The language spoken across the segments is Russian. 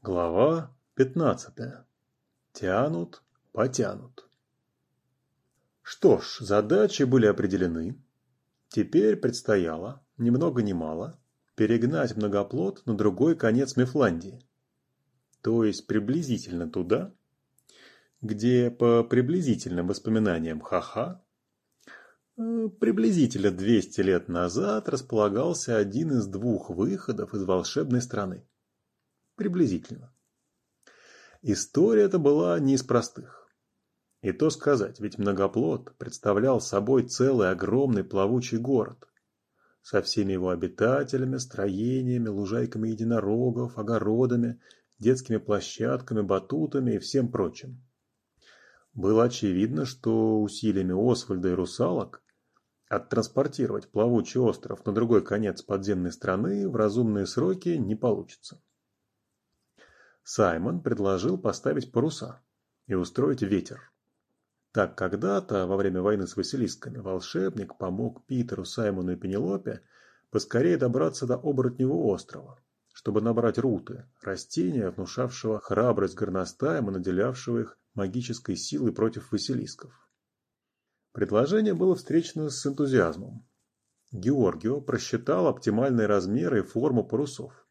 Глава 15. Тянут, потянут. Что ж, задачи были определены. Теперь предстояло, ни много ни мало, перегнать многоплод на другой конец Мефландии. То есть приблизительно туда, где по приблизительным воспоминаниям Ха-Ха э, приблизительно 200 лет назад располагался один из двух выходов из волшебной страны. Приблизительно. История эта была не из простых. И то сказать, ведь многоплод представлял собой целый огромный плавучий город со всеми его обитателями, строениями, лужайками единорогов, огородами, детскими площадками, батутами и всем прочим. Было очевидно, что усилиями Освальда и русалок оттранспортировать плавучий остров на другой конец подземной страны в разумные сроки не получится. Саймон предложил поставить паруса и устроить ветер. Так когда-то, во время войны с Василисками, волшебник помог Питеру, Саймону и Пенелопе поскорее добраться до оборотневого острова, чтобы набрать руты, растения, внушавшего храбрость горностаем и наделявшего их магической силой против Василисков. Предложение было встречено с энтузиазмом. Георгио просчитал оптимальные размеры и форму парусов.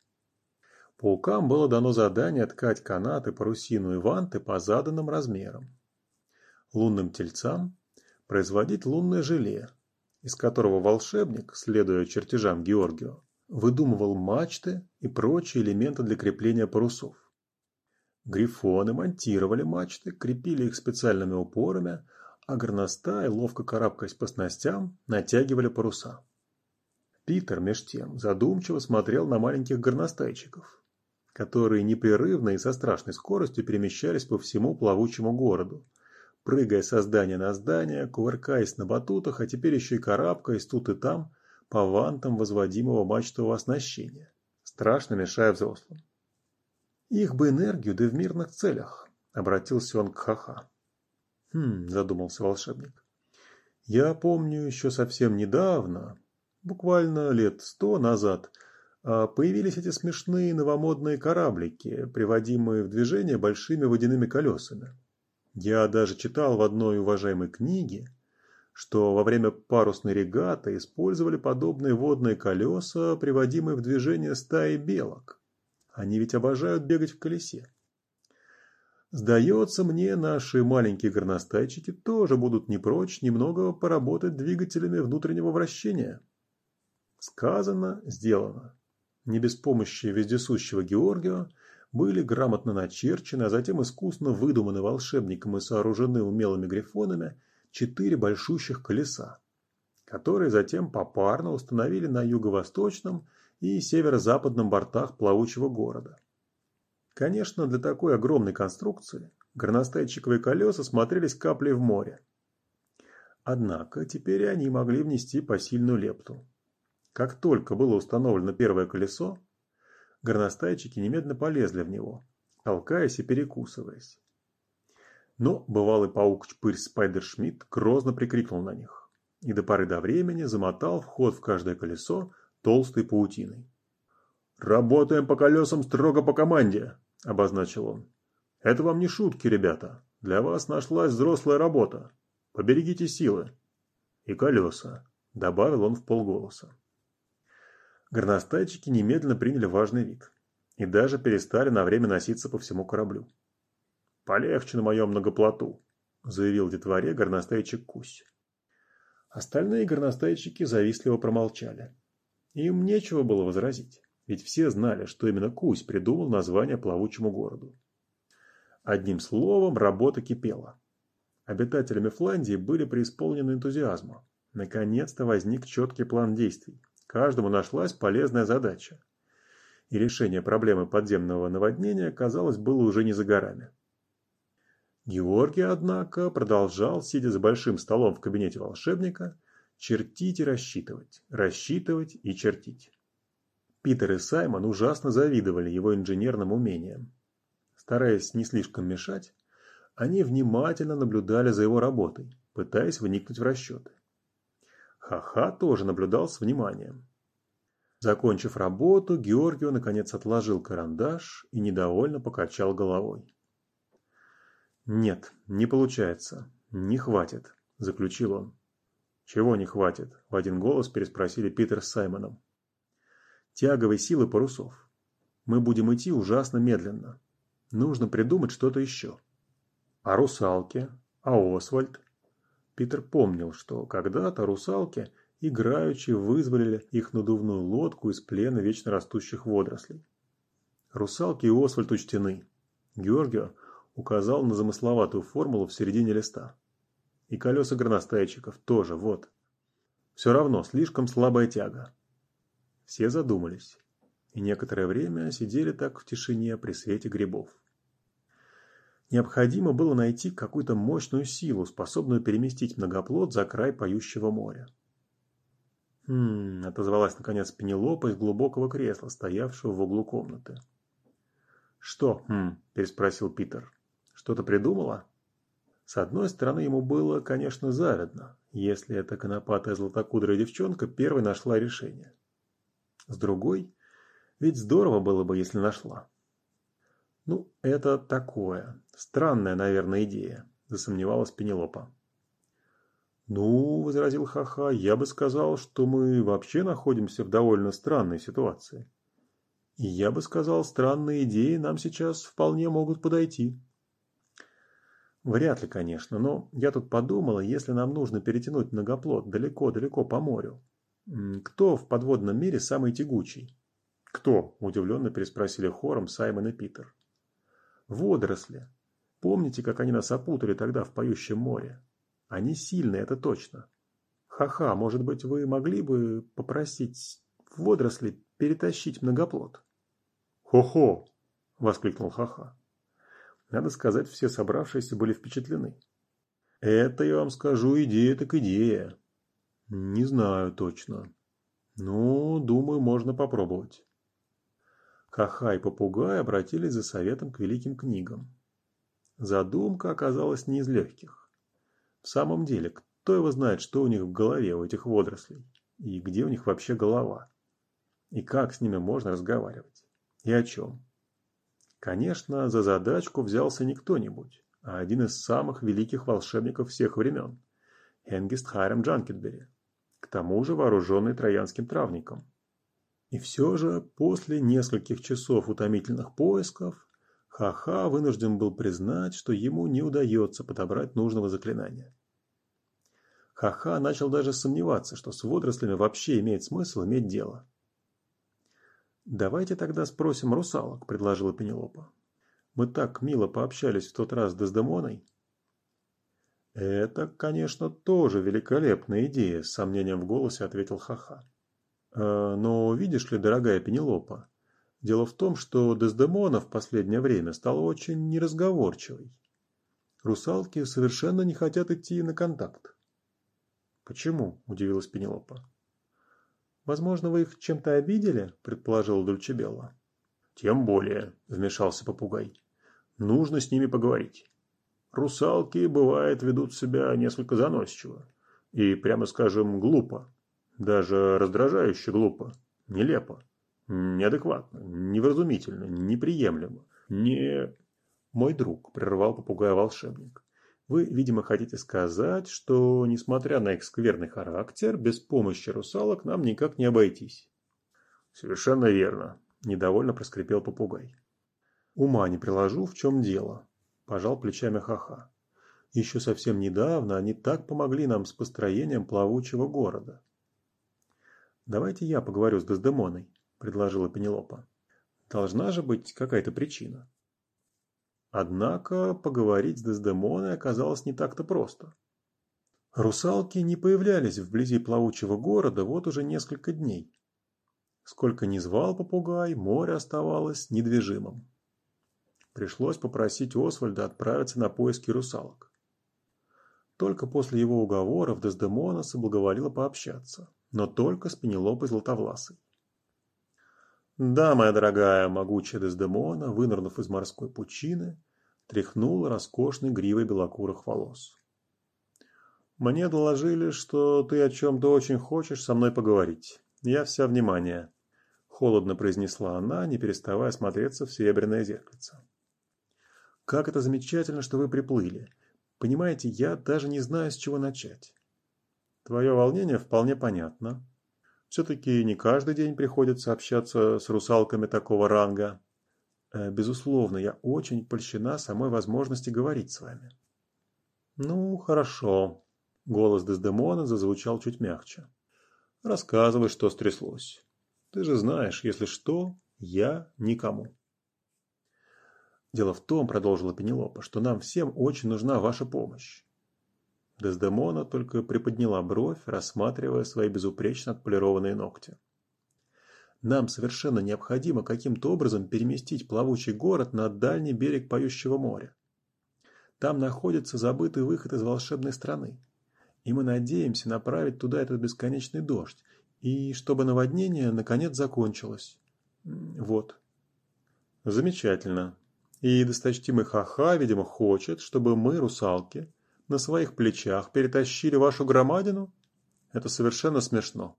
Паукам было дано задание ткать канаты, парусину и ванты по заданным размерам. Лунным тельцам производить лунное желе, из которого волшебник, следуя чертежам Георгио, выдумывал мачты и прочие элементы для крепления парусов. Грифоны монтировали мачты, крепили их специальными упорами, а горностаи, ловко карабкаясь по снастям, натягивали паруса. Питер, меж тем, задумчиво смотрел на маленьких горностайчиков которые непрерывно и со страшной скоростью перемещались по всему плавучему городу, прыгая со здания на здание, кувыркаясь на батутах, а теперь еще и карабкаясь тут и там по вантам возводимого мачтового оснащения, страшно мешая взрослым. «Их бы энергию, да в мирных целях», — обратился он к Хаха. «Хм», — задумался волшебник. «Я помню еще совсем недавно, буквально лет сто назад, — появились эти смешные новомодные кораблики, приводимые в движение большими водяными колесами. Я даже читал в одной уважаемой книге, что во время парусной регаты использовали подобные водные колеса, приводимые в движение стаи белок. Они ведь обожают бегать в колесе. Сдается мне, наши маленькие горностайчики тоже будут не прочь немного поработать двигателями внутреннего вращения. Сказано, сделано не без помощи вездесущего Георгия, были грамотно начерчены, а затем искусно выдуманы волшебником и сооружены умелыми грифонами четыре большущих колеса, которые затем попарно установили на юго-восточном и северо-западном бортах плавучего города. Конечно, для такой огромной конструкции горностайчиковые колеса смотрелись каплей в море. Однако теперь они могли внести посильную лепту. Как только было установлено первое колесо, горностайчики немедленно полезли в него, толкаясь и перекусываясь. Но бывалый паук-чпырь Спайдершмидт грозно прикрикнул на них и до поры до времени замотал вход в каждое колесо толстой паутиной. «Работаем по колесам строго по команде», – обозначил он. «Это вам не шутки, ребята. Для вас нашлась взрослая работа. Поберегите силы». «И колеса», – добавил он в полголоса. Горностайчики немедленно приняли важный вид и даже перестали на время носиться по всему кораблю. «Полегче на моем многоплоту», – заявил детворе горностайчик Кусь. Остальные горностайчики завистливо промолчали. Им нечего было возразить, ведь все знали, что именно Кусь придумал название плавучему городу. Одним словом, работа кипела. Обитатели Мефландии были преисполнены энтузиазма. Наконец-то возник четкий план действий, Каждому нашлась полезная задача. И решение проблемы подземного наводнения, казалось, было уже не за горами. Георгий, однако, продолжал, сидя за большим столом в кабинете волшебника, чертить и рассчитывать, рассчитывать и чертить. Питер и Саймон ужасно завидовали его инженерным умениям. Стараясь не слишком мешать, они внимательно наблюдали за его работой, пытаясь вникнуть в расчеты. Ха-ха тоже наблюдал с вниманием. Закончив работу, Георгио наконец отложил карандаш и недовольно покачал головой. «Нет, не получается. Не хватит», – заключил он. «Чего не хватит?» – в один голос переспросили Питер с Саймоном. «Тяговой силы парусов. Мы будем идти ужасно медленно. Нужно придумать что-то еще». «А русалки? А Освальд?» Питер помнил, что когда-то русалки – играючи вызволили их надувную лодку из плена вечно растущих водорослей. Русалки и Освальд учтены. Георгио указал на замысловатую формулу в середине листа. И колеса горностайчиков тоже, вот. Все равно, слишком слабая тяга. Все задумались. И некоторое время сидели так в тишине при свете грибов. Необходимо было найти какую-то мощную силу, способную переместить многоплод за край поющего моря. «Хм...» – отозвалась наконец Пенелопа из глубокого кресла, стоявшего в углу комнаты. «Что?» хм, – переспросил Питер. «Что-то придумала?» С одной стороны, ему было, конечно, завидно, если эта конопатая златокудрая девчонка первой нашла решение. С другой, ведь здорово было бы, если нашла. «Ну, это такое. Странная, наверное, идея», – засомневалась Пенелопа. «Ну, — возразил Ха-Ха, — я бы сказал, что мы вообще находимся в довольно странной ситуации. И я бы сказал, странные идеи нам сейчас вполне могут подойти». Вряд ли, конечно, но я тут подумала, если нам нужно перетянуть многоплод далеко-далеко по морю. Кто в подводном мире самый тягучий? Кто? Удивленно переспросили хором Саймон и Питер. Водоросли. Помните, как они нас опутали тогда в поющем море? Они сильные, это точно. Ха-ха, может быть, вы могли бы попросить водоросли перетащить многоплод? Хо-хо! воскликнул Ха-ха. Надо сказать, все собравшиеся были впечатлены. Это, я вам скажу, идея так идея. Не знаю точно. Ну, думаю, можно попробовать. Ха-ха и попугай обратились за советом к великим книгам. Задумка оказалась не из легких. В самом деле, кто его знает, что у них в голове, у этих водорослей? И где у них вообще голова? И как с ними можно разговаривать? И о чем? Конечно, за задачку взялся не кто-нибудь, а один из самых великих волшебников всех времен – Хенгист Хайрам Джанкетбери, к тому же вооруженный троянским травником. И все же, после нескольких часов утомительных поисков, Ха-Ха вынужден был признать, что ему не удается подобрать нужного заклинания. Ха-Ха начал даже сомневаться, что с водорослями вообще имеет смысл иметь дело. «Давайте тогда спросим русалок», – предложила Пенелопа. «Мы так мило пообщались в тот раз с Дездемоной». «Это, конечно, тоже великолепная идея», – с сомнением в голосе ответил Ха-Ха. «Э, «Но видишь ли, дорогая Пенелопа, дело в том, что Дездемона в последнее время стала очень неразговорчивой. Русалки совершенно не хотят идти на контакт. «Почему?» – удивилась Пенелопа. «Возможно, вы их чем-то обидели?» – предположила Дульчебелла. «Тем более», – вмешался попугай. «Нужно с ними поговорить. Русалки, бывает, ведут себя несколько заносчиво. И, прямо скажем, глупо. Даже раздражающе глупо. Нелепо. Неадекватно. Невразумительно. Неприемлемо. Не...» «Мой друг», – прервал попугая волшебник. Вы, видимо, хотите сказать, что, несмотря на их скверный характер, без помощи русалок нам никак не обойтись. Совершенно верно, недовольно проскрипел попугай. Ума не приложу, в чем дело, пожал плечами Хаха. Еще совсем недавно они так помогли нам с построением плавучего города. Давайте я поговорю с Дездемоной, предложила Пенелопа. Должна же быть какая-то причина. Однако поговорить с Дездемоной оказалось не так-то просто. Русалки не появлялись вблизи плавучего города вот уже несколько дней. Сколько ни звал попугай, море оставалось недвижимым. Пришлось попросить Освальда отправиться на поиски русалок. Только после его уговоров Дездемона соблаговолила пообщаться, но только с Пенелопой Златовласой. Да, моя дорогая, могучая Дездемона, вынырнув из морской пучины, тряхнула роскошной гривой белокурых волос. «Мне доложили, что ты о чем-то очень хочешь со мной поговорить. Я вся внимание. Холодно произнесла она, не переставая смотреться в серебряное зеркальце. Как это замечательно, что вы приплыли. Понимаете, я даже не знаю, с чего начать. Твое волнение вполне понятно. Все-таки не каждый день приходится общаться с русалками такого ранга. Э, безусловно, я очень польщена самой возможности говорить с вами. Ну, хорошо. Голос Дездемона зазвучал чуть мягче. Рассказывай, что стряслось. Ты же знаешь, если что, я никому. Дело в том, продолжила Пенелопа, что нам всем очень нужна ваша помощь. Дездемона только приподняла бровь, рассматривая свои безупречно отполированные ногти. Нам совершенно необходимо каким-то образом переместить плавучий город на дальний берег Поющего моря. Там находится забытый выход из волшебной страны. И мы надеемся направить туда этот бесконечный дождь, и чтобы наводнение наконец закончилось. Вот. Замечательно. И досточтимый Хаха, видимо, хочет, чтобы мы, русалки, на своих плечах перетащили вашу громадину? Это совершенно смешно.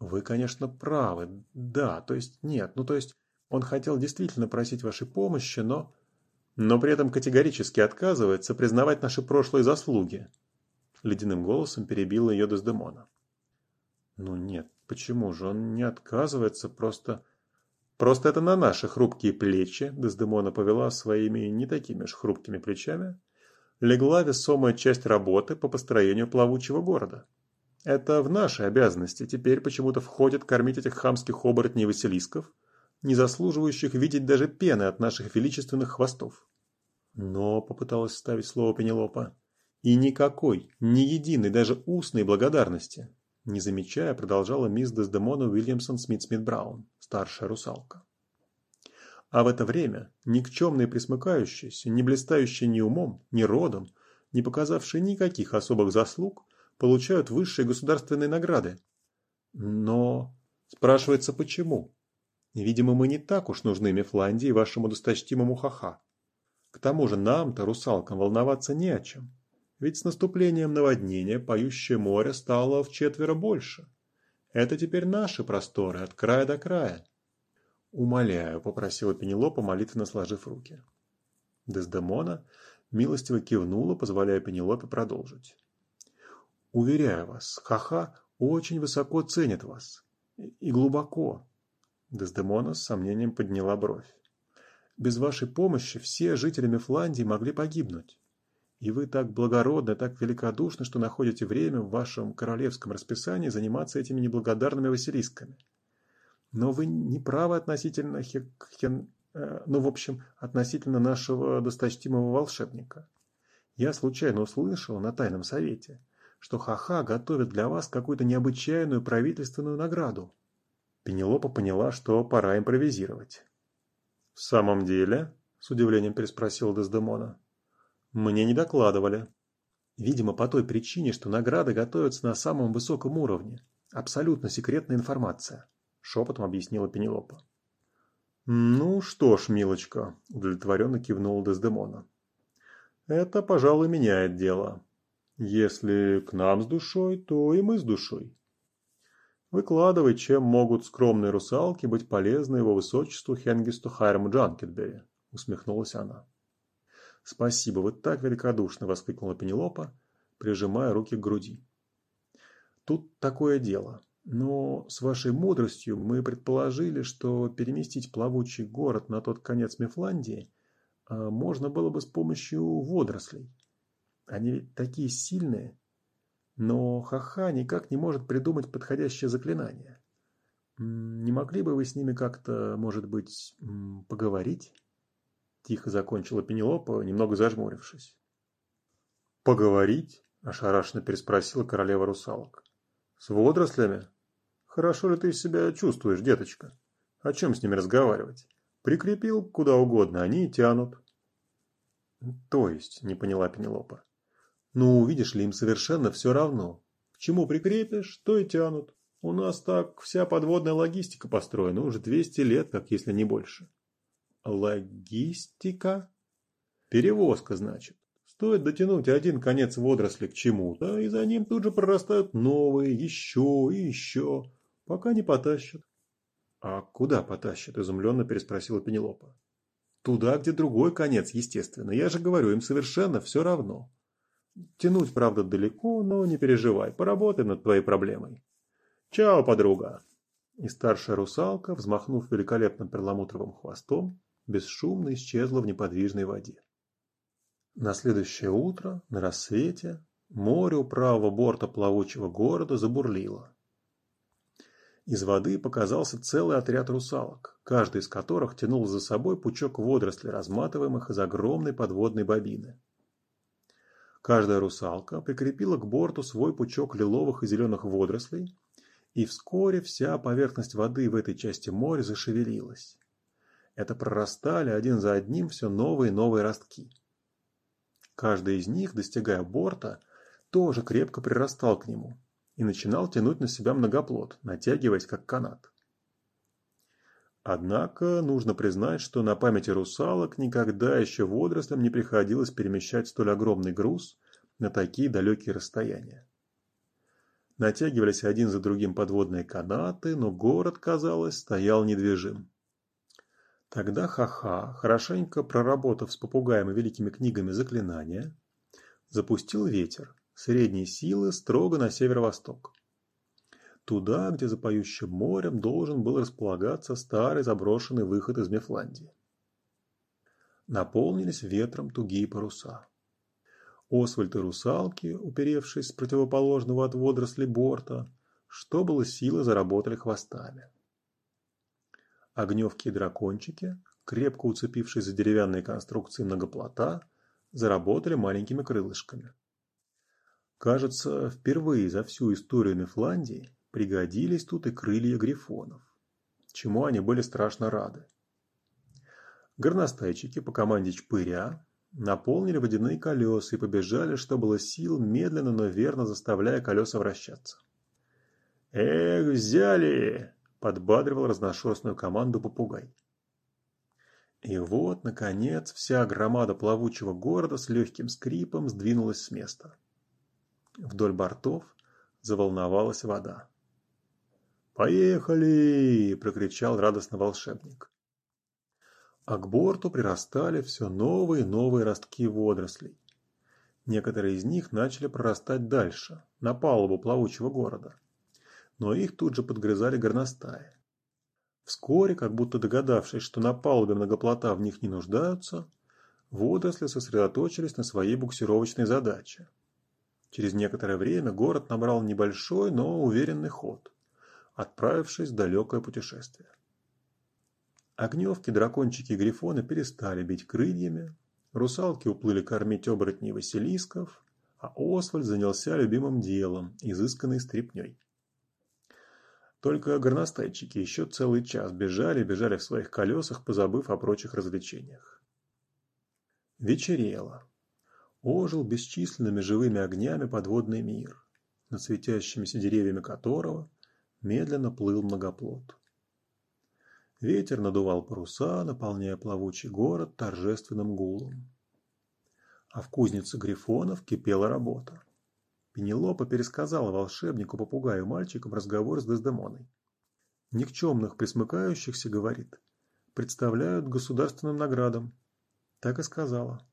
Вы, конечно, правы. Да, то есть нет. Ну, то есть он хотел действительно просить вашей помощи, но... Но при этом категорически отказывается признавать наши прошлые заслуги. Ледяным голосом перебила ее Дездемона. Ну нет, почему же он не отказывается, просто... Просто это на наши хрупкие плечи, Дездемона повела своими не такими же хрупкими плечами, легла весомая часть работы по построению плавучего города. Это в наши обязанности теперь почему-то входит кормить этих хамских оборотней Василисков, не заслуживающих видеть даже пены от наших величественных хвостов. Но, попыталась ставить слово Пенелопа, и никакой, ни единой, даже устной благодарности, не замечая, продолжала мисс Дездемона Уильямсон Смит-Смит-Браун, старшая русалка. А в это время никчемные присмыкающиеся, не блистающие ни умом, ни родом, не показавшие никаких особых заслуг, получают высшие государственные награды. Но спрашивается почему? Видимо, мы не так уж нужны Мефландии и вашему досточтимому ха-ха. К тому же нам-то, русалкам, волноваться не о чем. Ведь с наступлением наводнения поющее море стало в четверо больше. Это теперь наши просторы от края до края. «Умоляю», – попросила Пенелопа, молитвенно сложив руки. Дездемона милостиво кивнула, позволяя Пенелопе продолжить. «Уверяю вас, Хаха очень высоко ценит вас. И глубоко». Дездемона с сомнением подняла бровь. «Без вашей помощи все жители Мефландии могли погибнуть. И вы так благородны, так великодушны, что находите время в вашем королевском расписании заниматься этими неблагодарными василисками. Но вы не правы относительно хен, э, ну, в общем, относительно нашего досточтимого волшебника. Я случайно услышал на тайном совете, что Хаха готовит для вас какую-то необычайную правительственную награду. Пенелопа поняла, что пора импровизировать. «В самом деле?» – с удивлением переспросил Дездемона. «Мне не докладывали. Видимо, по той причине, что награды готовятся на самом высоком уровне. Абсолютно секретная информация шепотом объяснила Пенелопа. «Ну что ж, милочка», – удовлетворенно кивнула Дездемона. «Это, пожалуй, меняет дело. Если к нам с душой, то и мы с душой. Выкладывай, чем могут скромные русалки быть полезны его высочеству Хенгисту Хайраму Джанкетбери», – усмехнулась она. «Спасибо, вы так великодушны!» – воскликнула Пенелопа, прижимая руки к груди. «Тут такое дело. Но с вашей мудростью мы предположили, что переместить плавучий город на тот конец Мефландии а, можно было бы с помощью водорослей. Они ведь такие сильные. Но Хаха никак не может придумать подходящее заклинание. Не могли бы вы с ними как-то, может быть, поговорить? Тихо закончила Пенелопа, немного зажмурившись. «Поговорить?» – ошарашенно переспросила королева русалок. «С водорослями? Хорошо ли ты себя чувствуешь, деточка? О чем с ними разговаривать? Прикрепил куда угодно, они и тянут. То есть, не поняла Пенелопа. Ну, видишь ли, им совершенно все равно. К чему прикрепишь, то и тянут. У нас так вся подводная логистика построена уже 200 лет, как если не больше. Логистика? Перевозка, значит. Стоит дотянуть один конец водоросли к чему-то, и за ним тут же прорастают новые, еще и еще пока не потащат. «А куда потащат?» – изумленно переспросила Пенелопа. «Туда, где другой конец, естественно. Я же говорю, им совершенно все равно. Тянуть, правда, далеко, но не переживай, поработай над твоей проблемой. Чао, подруга!» И старшая русалка, взмахнув великолепным перламутровым хвостом, бесшумно исчезла в неподвижной воде. На следующее утро, на рассвете, море у правого борта плавучего города забурлило. Из воды показался целый отряд русалок, каждый из которых тянул за собой пучок водорослей, разматываемых из огромной подводной бобины. Каждая русалка прикрепила к борту свой пучок лиловых и зеленых водорослей, и вскоре вся поверхность воды в этой части моря зашевелилась. Это прорастали один за одним все новые и новые ростки. Каждый из них, достигая борта, тоже крепко прирастал к нему, и начинал тянуть на себя многоплод, натягиваясь как канат. Однако нужно признать, что на памяти русалок никогда еще водорослям не приходилось перемещать столь огромный груз на такие далекие расстояния. Натягивались один за другим подводные канаты, но город, казалось, стоял недвижим. Тогда Ха-Ха, хорошенько проработав с попугаем и великими книгами заклинания, запустил ветер, средней силы строго на северо-восток. Туда, где за поющим морем должен был располагаться старый заброшенный выход из Мефландии. Наполнились ветром тугие паруса. Освальд и русалки, уперевшись с противоположного от водорослей борта, что было силы, заработали хвостами. Огневки и дракончики, крепко уцепившись за деревянные конструкции многоплота, заработали маленькими крылышками. Кажется, впервые за всю историю Мифландии пригодились тут и крылья грифонов, чему они были страшно рады. Горностайчики по команде Чпыря наполнили водяные колеса и побежали, что было сил, медленно, но верно заставляя колеса вращаться. «Эх, взяли!» – подбадривал разношерстную команду попугай. И вот, наконец, вся громада плавучего города с легким скрипом сдвинулась с места. Вдоль бортов заволновалась вода. «Поехали!» – прокричал радостно волшебник. А к борту прирастали все новые и новые ростки водорослей. Некоторые из них начали прорастать дальше, на палубу плавучего города. Но их тут же подгрызали горностаи. Вскоре, как будто догадавшись, что на палубе многоплота в них не нуждаются, водоросли сосредоточились на своей буксировочной задаче – Через некоторое время город набрал небольшой, но уверенный ход, отправившись в далекое путешествие. Огневки, дракончики и грифоны перестали бить крыльями, русалки уплыли кормить оборотней Василисков, а Освальд занялся любимым делом, изысканной стряпней. Только горностайчики еще целый час бежали, бежали в своих колесах, позабыв о прочих развлечениях. Вечерело ожил бесчисленными живыми огнями подводный мир, над светящимися деревьями которого медленно плыл многоплод. Ветер надувал паруса, наполняя плавучий город торжественным гулом. А в кузнице грифонов кипела работа. Пенелопа пересказала волшебнику, попугаю мальчикам разговор с Дездемоной. Никчемных присмыкающихся, говорит, представляют государственным наградам. Так и сказала.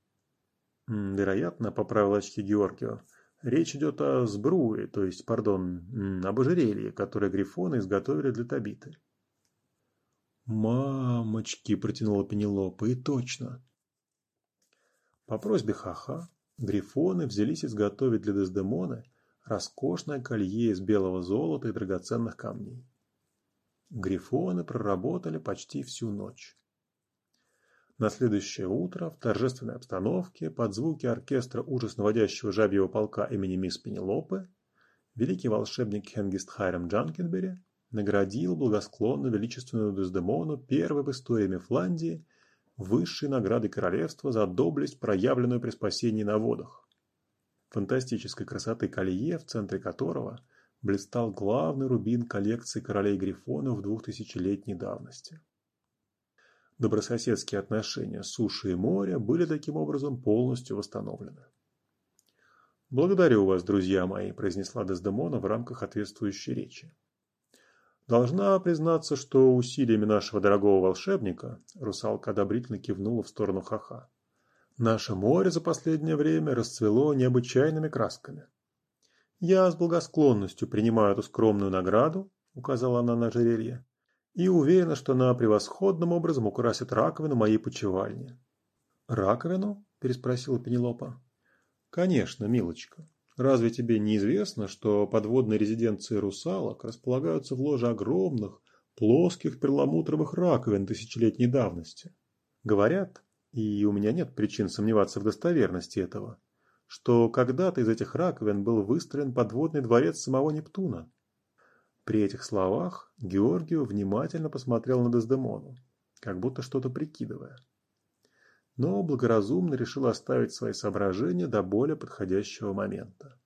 Вероятно, поправил очки Георгио, речь идет о сбруе, то есть, пардон, об ожерелье, которое грифоны изготовили для Табиты. «Мамочки!» – протянула Пенелопа, – «и точно!» По просьбе Хаха грифоны взялись изготовить для Дездемоны роскошное колье из белого золота и драгоценных камней. Грифоны проработали почти всю ночь. На следующее утро в торжественной обстановке под звуки оркестра ужас наводящего жабьего полка имени мисс Пенелопы великий волшебник Хенгист Хайрам Джанкенбери наградил благосклонно величественную Дездемону первой в истории Мефландии высшей награды королевства за доблесть, проявленную при спасении на водах. Фантастической красоты колье, в центре которого блистал главный рубин коллекции королей Грифонов двухтысячелетней давности. Добрососедские отношения суши и моря были таким образом полностью восстановлены. «Благодарю вас, друзья мои», – произнесла Дездемона в рамках ответствующей речи. Должна признаться, что усилиями нашего дорогого волшебника русалка одобрительно кивнула в сторону Хаха. Наше море за последнее время расцвело необычайными красками. Я с благосклонностью принимаю эту скромную награду, указала она на ожерелье, и уверена, что она превосходным образом украсит раковину моей почевальни. Раковину? переспросила Пенелопа. Конечно, милочка. Разве тебе не известно, что подводные резиденции русалок располагаются в ложе огромных, плоских перламутровых раковин тысячелетней давности? Говорят, и у меня нет причин сомневаться в достоверности этого, что когда-то из этих раковин был выстроен подводный дворец самого Нептуна. При этих словах Георгию внимательно посмотрел на Дездемону, как будто что-то прикидывая. Но благоразумно решил оставить свои соображения до более подходящего момента.